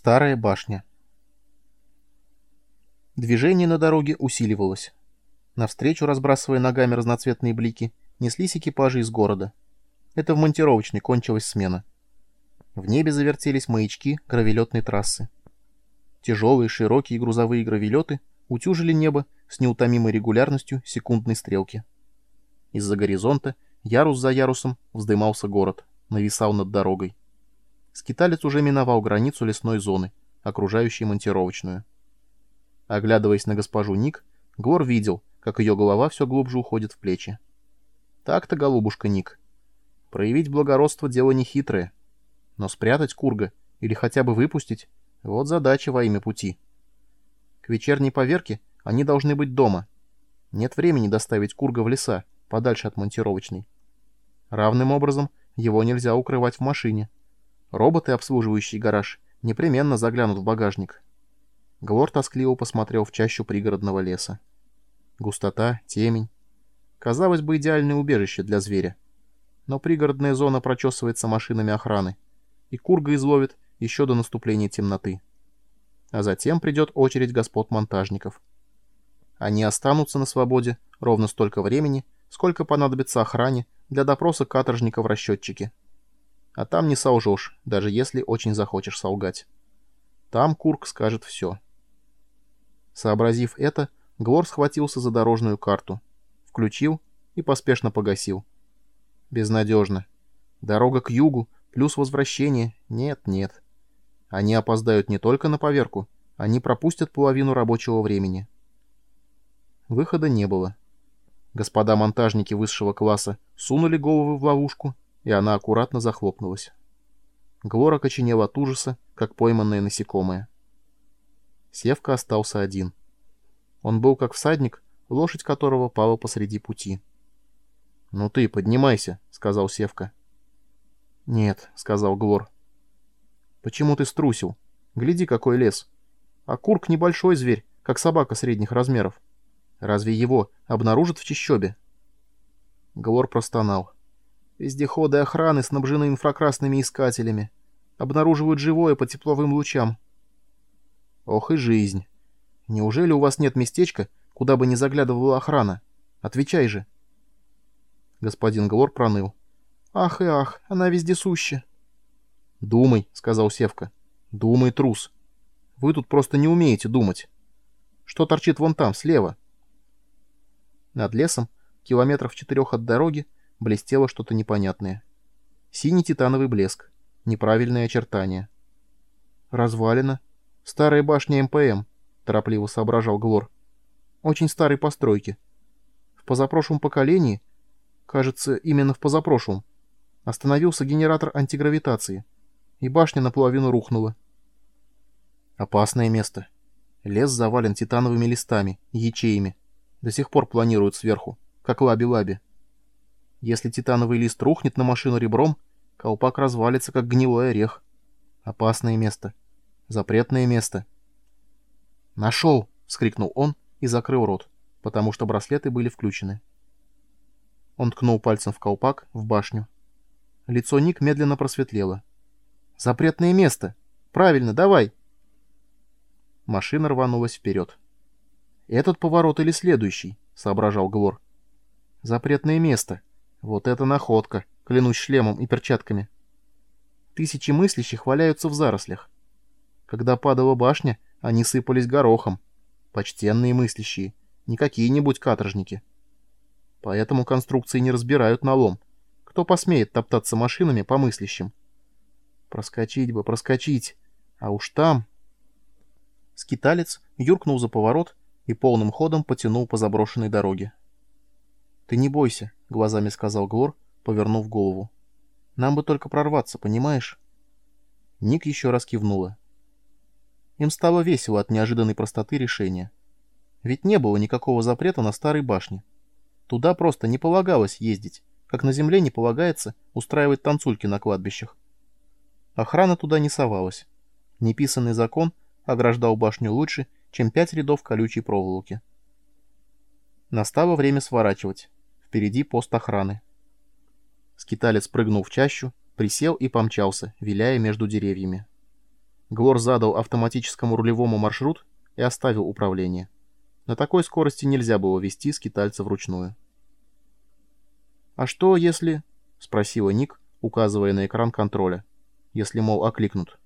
Старая башня. Движение на дороге усиливалось. Навстречу, разбрасывая ногами разноцветные блики, неслись экипажи из города. Это в монтировочной кончилась смена. В небе завертелись маячки гравелетной трассы. Тяжелые, широкие грузовые гравелеты утюжили небо с неутомимой регулярностью секундной стрелки. Из-за горизонта, ярус за ярусом, вздымался город, нависал над дорогой. Скиталец уже миновал границу лесной зоны, окружающей монтировочную. Оглядываясь на госпожу Ник, Глор видел, как ее голова все глубже уходит в плечи. Так-то, голубушка Ник. Проявить благородство — дело нехитрое. Но спрятать Курга или хотя бы выпустить — вот задача во имя пути. К вечерней поверке они должны быть дома. Нет времени доставить Курга в леса, подальше от монтировочной. Равным образом его нельзя укрывать в машине. Роботы, обслуживающие гараж, непременно заглянут в багажник. Глор тоскливо посмотрел в чащу пригородного леса. Густота, темень. Казалось бы, идеальное убежище для зверя. Но пригородная зона прочесывается машинами охраны, и Курга изловит еще до наступления темноты. А затем придет очередь господ монтажников. Они останутся на свободе ровно столько времени, сколько понадобится охране для допроса каторжника в расчетчике. А там не солжешь, даже если очень захочешь солгать. Там Курк скажет все. Сообразив это, Глор схватился за дорожную карту, включил и поспешно погасил. Безнадежно. Дорога к югу, плюс возвращение. Нет, нет. Они опоздают не только на поверку, они пропустят половину рабочего времени. Выхода не было. Господа монтажники высшего класса сунули головы в ловушку и она аккуратно захлопнулась. Глора коченел от ужаса, как пойманное насекомое. Севка остался один. Он был как всадник, лошадь которого пала посреди пути. — Ну ты, поднимайся, — сказал Севка. — Нет, — сказал Глор. — Почему ты струсил? Гляди, какой лес. А курк небольшой зверь, как собака средних размеров. Разве его обнаружат в чащобе? Глор простонал. — Вездеходы охраны снабжены инфракрасными искателями. Обнаруживают живое по тепловым лучам. Ох и жизнь. Неужели у вас нет местечка, куда бы не заглядывала охрана? Отвечай же. Господин Глор проныл. Ах и ах, она вездесуща. Думай, сказал Севка. Думай, трус. Вы тут просто не умеете думать. Что торчит вон там, слева? Над лесом, километров четырех от дороги, блестело что-то непонятное. Синий титановый блеск, неправильное очертание. «Развалина. Старая башня МПМ», — торопливо соображал Глор. «Очень старой постройки. В позапрошлом поколении, кажется, именно в позапрошлом, остановился генератор антигравитации, и башня наполовину рухнула. Опасное место. Лес завален титановыми листами, ячеями. До сих пор планируют сверху, как лаби-лаби. Если титановый лист рухнет на машину ребром, колпак развалится, как гнилой орех. Опасное место. Запретное место. «Нашел!» — вскрикнул он и закрыл рот, потому что браслеты были включены. Он ткнул пальцем в колпак, в башню. Лицо Ник медленно просветлело. «Запретное место! Правильно, давай!» Машина рванулась вперед. «Этот поворот или следующий?» — соображал Глор. «Запретное место!» Вот это находка, клянусь шлемом и перчатками. Тысячи мыслящих валяются в зарослях. Когда падала башня, они сыпались горохом. Почтенные мыслящие, не какие-нибудь каторжники. Поэтому конструкции не разбирают на лом. Кто посмеет топтаться машинами по мыслящим? Проскочить бы, проскочить. А уж там... Скиталец юркнул за поворот и полным ходом потянул по заброшенной дороге. «Ты не бойся», — глазами сказал Глор, повернув голову. «Нам бы только прорваться, понимаешь?» Ник еще раз кивнула. Им стало весело от неожиданной простоты решения. Ведь не было никакого запрета на старой башне. Туда просто не полагалось ездить, как на земле не полагается устраивать танцульки на кладбищах. Охрана туда не совалась. Неписанный закон ограждал башню лучше, чем пять рядов колючей проволоки. Настало время сворачивать. Впереди пост охраны. Скиталец прыгнул в чащу, присел и помчался, виляя между деревьями. Глор задал автоматическому рулевому маршрут и оставил управление. На такой скорости нельзя было вести скитальца вручную. «А что, если...» — спросила Ник, указывая на экран контроля. «Если, мол, окликнут».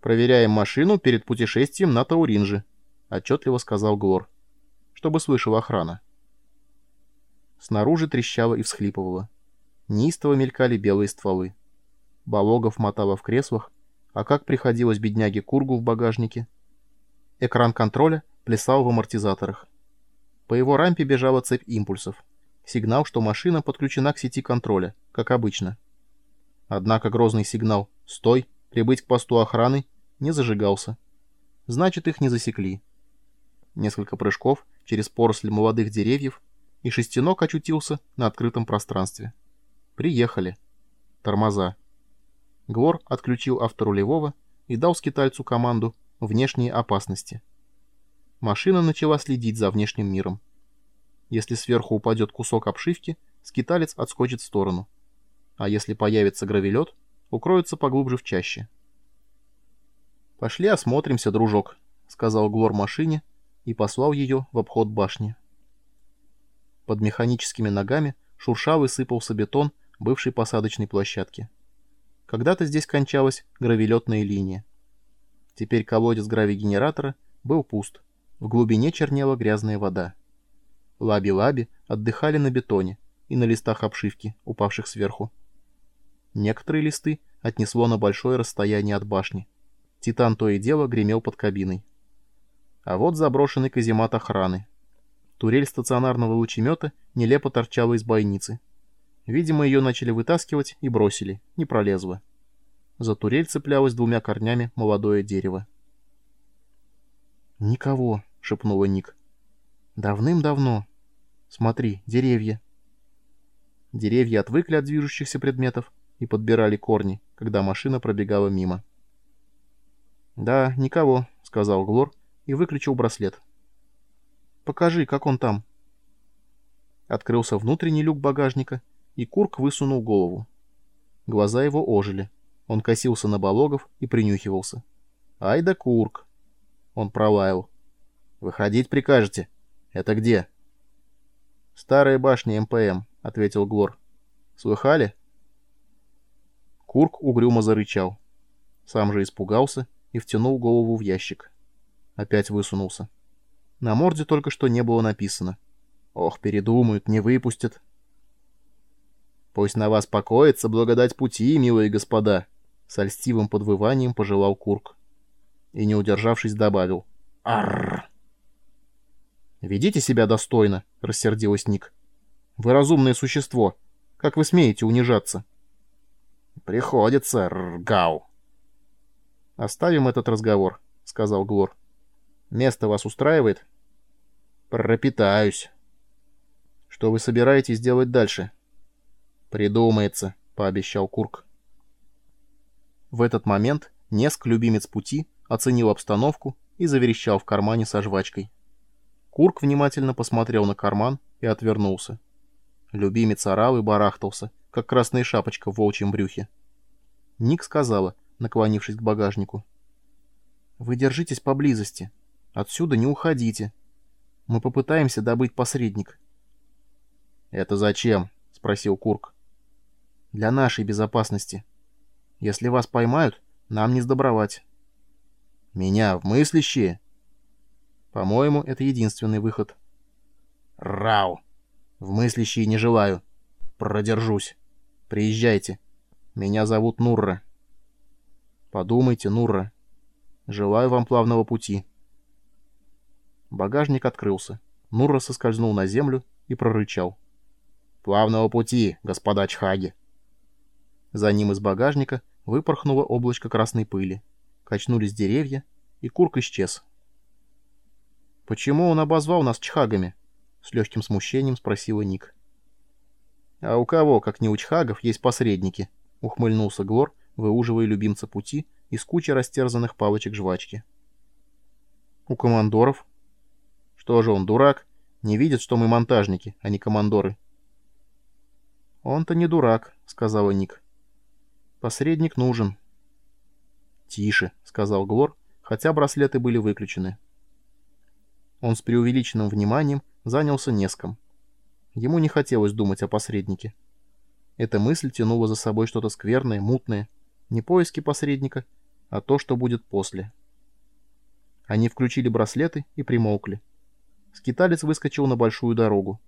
«Проверяем машину перед путешествием на Тауринже», — отчетливо сказал Глор, чтобы слышала охрана. Снаружи трещало и всхлипывало. Неистово мелькали белые стволы. Балогов мотало в креслах, а как приходилось бедняге Кургу в багажнике. Экран контроля плясал в амортизаторах. По его рампе бежала цепь импульсов. Сигнал, что машина подключена к сети контроля, как обычно. Однако грозный сигнал «Стой! Прибыть к посту охраны!» не зажигался. Значит, их не засекли. Несколько прыжков через поросль молодых деревьев, и шестенок очутился на открытом пространстве. Приехали. Тормоза. Глор отключил авторулевого и дал скитальцу команду «Внешние опасности». Машина начала следить за внешним миром. Если сверху упадет кусок обшивки, скиталец отскочит в сторону. А если появится гравелет, укроется поглубже в чаще. «Пошли осмотримся, дружок», — сказал Глор машине и послал ее в обход башни. Под механическими ногами шуршал и сыпался бетон бывшей посадочной площадки. Когда-то здесь кончалась гравелетная линия. Теперь колодец гравигенератора был пуст. В глубине чернела грязная вода. Лаби-лаби отдыхали на бетоне и на листах обшивки, упавших сверху. Некоторые листы отнесло на большое расстояние от башни. Титан то и дело гремел под кабиной. А вот заброшенный каземат охраны. Турель стационарного лучемета нелепо торчала из бойницы. Видимо, ее начали вытаскивать и бросили, не пролезла. За турель цеплялось двумя корнями молодое дерево. «Никого», — шепнула Ник. «Давным-давно. Смотри, деревья». Деревья отвыкли от движущихся предметов и подбирали корни, когда машина пробегала мимо. «Да, никого», — сказал Глор и выключил браслет. «Покажи, как он там». Открылся внутренний люк багажника, и Курк высунул голову. Глаза его ожили. Он косился на Балогов и принюхивался. «Ай да Курк!» Он пролаял. «Выходить прикажете? Это где?» «Старая башня МПМ», — ответил Глор. «Слыхали?» Курк угрюмо зарычал. Сам же испугался и втянул голову в ящик. Опять высунулся. На морде только что не было написано. «Ох, передумают, не выпустят». «Пусть на вас покоится благодать пути, милые господа», — с альстивым подвыванием пожелал Курк и, не удержавшись, добавил «Арррр!». «Ведите себя достойно», — рассердилась Ник. «Вы разумное существо. Как вы смеете унижаться?» «Приходится, Ргау». «Оставим этот разговор», — сказал Глор. «Место вас устраивает?» «Пропитаюсь». «Что вы собираетесь делать дальше?» «Придумается», — пообещал Курк. В этот момент Неск, любимец пути, оценил обстановку и заверещал в кармане со жвачкой. Курк внимательно посмотрел на карман и отвернулся. Любимец орал и барахтался, как красная шапочка в волчьем брюхе. Ник сказала, наклонившись к багажнику. «Вы держитесь поблизости. Отсюда не уходите. Мы попытаемся добыть посредник». «Это зачем?» — спросил Курк. «Для нашей безопасности. Если вас поймают, нам не сдобровать». Меня в мыслящие? По-моему, это единственный выход. Рау! В мыслящие не желаю. Продержусь. Приезжайте. Меня зовут Нурра. Подумайте, Нурра. Желаю вам плавного пути. Багажник открылся. Нурра соскользнул на землю и прорычал. «Плавного пути, господа Чхаги!» За ним из багажника выпорхнуло облачко красной пыли качнулись деревья, и Курк исчез. «Почему он обозвал нас чхагами?» — с легким смущением спросила Ник. «А у кого, как не у чхагов, есть посредники?» — ухмыльнулся Глор, выуживая любимца пути из кучи растерзанных палочек жвачки. «У командоров?» «Что же он, дурак? Не видит, что мы монтажники, а не командоры?» «Он-то не дурак», — сказала Ник. «Посредник нужен, «Тише», — сказал Глор, хотя браслеты были выключены. Он с преувеличенным вниманием занялся Неском. Ему не хотелось думать о посреднике. Эта мысль тянула за собой что-то скверное, мутное. Не поиски посредника, а то, что будет после. Они включили браслеты и примолкли. Скиталец выскочил на большую дорогу.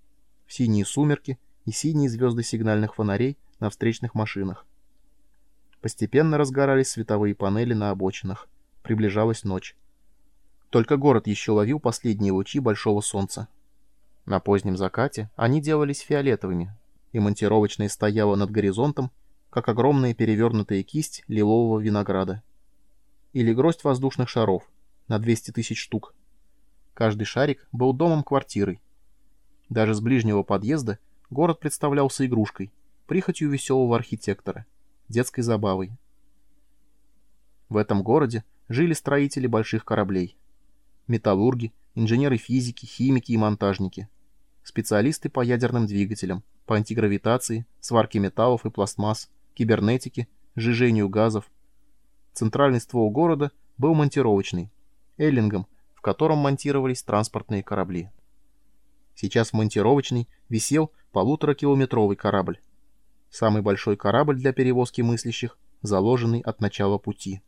В синие сумерки и синие звезды сигнальных фонарей на встречных машинах. Постепенно разгорались световые панели на обочинах. Приближалась ночь. Только город еще ловил последние лучи большого солнца. На позднем закате они делались фиолетовыми, и монтировочная стояла над горизонтом, как огромная перевернутая кисть лилового винограда. Или гроздь воздушных шаров на 200 тысяч штук. Каждый шарик был домом-квартирой. Даже с ближнего подъезда город представлялся игрушкой, прихотью веселого архитектора, детской забавой. В этом городе жили строители больших кораблей. Металлурги, инженеры физики, химики и монтажники. Специалисты по ядерным двигателям, по антигравитации, сварке металлов и пластмасс, кибернетике, сжижению газов. Центральный ствол города был монтировочный, эллингом, котором монтировались транспортные корабли. Сейчас в монтировочной висел полуторакилометровый корабль. Самый большой корабль для перевозки мыслящих, заложенный от начала пути.